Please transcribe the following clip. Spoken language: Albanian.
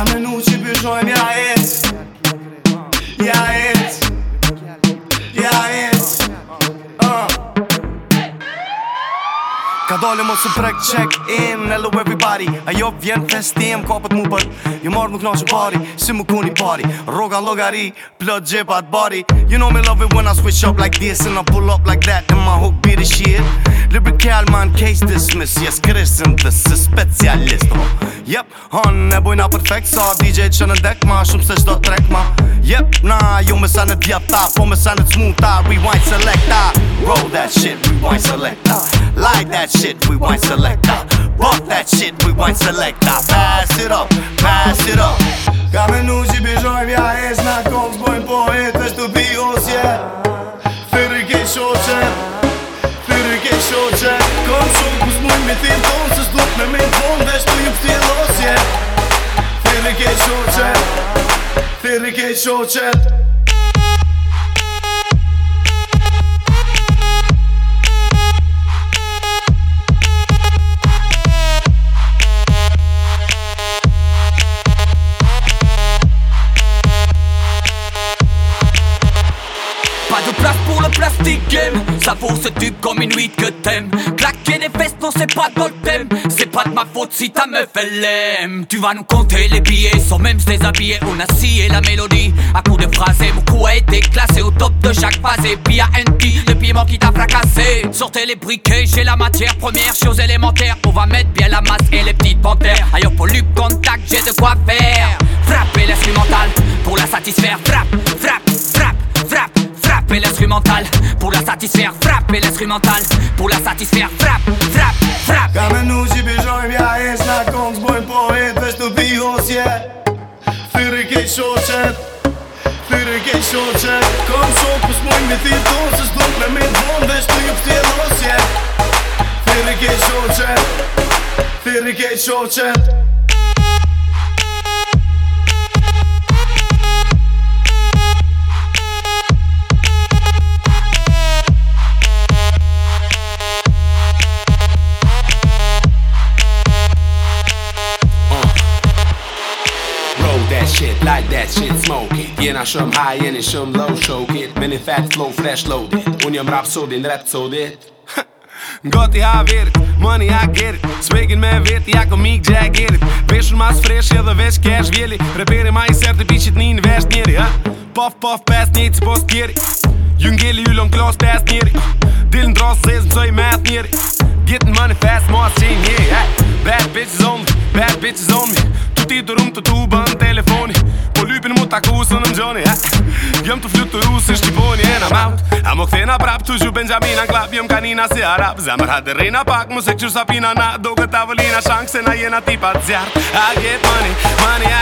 Ka menu që pëshojmë ja et Ja et Ja et uh. Ka dole mos u prek check in Hello everybody A jo vjen festim Ka pët mu pët Ju marrë më knaqë pari Si më kuni pari Roga në logari Plot gjepa të bari You know me love it when I switch up like this And I pull up like that And my hook be the shit Lubrike alman case dismiss Jes kresin të se specialist oh. Yep, hon e bujna perfect Sa so, DJ që në dek ma Shumë se qdo trekma ma Yep, na ju me sanë të djep Po me sa të tsmuta, ta Rewind selecta Roll that shit, rewind selecta Like that shit, rewind selecta Walk that shit, rewind selecta Pass it up, pass it up Ka me nu që bëjoj vja es Na kom po e të shtu bi os jet Fyri ki shoqe Kom shumë ku s'mujnë mi tim tonë Se s'duk me me tonë Vesh tu ju pëtje losje Ferike kej shoqe Thirri shoqe plastique game Ça vaut ce tube comme une huit que t'aimes Claquer les fesses, non c'est pas de thème C'est pas de ma faute si ta meuf elle l'aime Tu vas nous compter les billets sans même se déshabiller On a scié la mélodie à coups de phrasé Beaucoup a été classé au top de chaque phase Et puis à NP, le piment qui t'a fracassé Sortez les briquets, j'ai la matière première Chose élémentaire, on va mettre bien la masse et les petites panthères Ailleurs lup contact, j'ai de quoi faire Frapper l'instrumental pour la satisfaire Frappe, frappe mentale Pour la satisfaire frappe l'instrumental Pour la satisfaire frappe Frappe Frappe Comme nous j'y vais j'en viens Et c'est la con que j'bois pour Et t'es tout vie au ciel Fyrir qu'il chaud chet Fyrir qu'il chaud chet Comme son pour ce moyen Mais t'es ton C'est donc la mes bonnes Et j'te y'a shit like that shit smoke it Jena shumë high, jeni shumë low, choke it Me një fat flow, fresh loaded Unë jëm rap sodin, rap sodit Goti ha virk, money ha gerit Swiggin me vet, ja ko mik gjak gerit Veshën mas freshi edhe veç cash vjeli Reperi ma i sert i pishit një në vesht njeri ha? Puff puff pes njejt si post tjeri Ju ngelli ju lon klas pes njeri Dilën dros zez mësoj meth njeri Gittin money fast, mos qenj njeri Bad bitches on Bad bitches on me Tu ti dërëm të tu ban telefoni Po lypin mu taku së në mgjoni Gjëm eh. të flutu ju shqiponi E eh, I'm out A më këthe na prap Tu shu Benjamina Klap jëm kanina si arab Zamër hadë rejna pak Më se këqyr s'apina na Do këta vëllina shank Se na jena tipa të zjarë I get money Money I